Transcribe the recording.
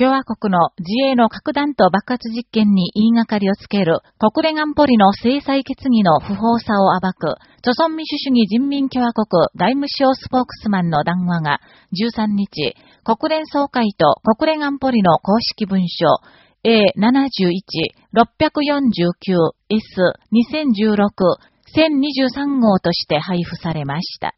共和国の自衛の核弾頭爆発実験に言いがかりをつける国連安保理の制裁決議の不法さを暴く、著存民主主義人民共和国外務省スポークスマンの談話が13日、国連総会と国連安保理の公式文書 A71-649-S2016-1023 号として配布されました。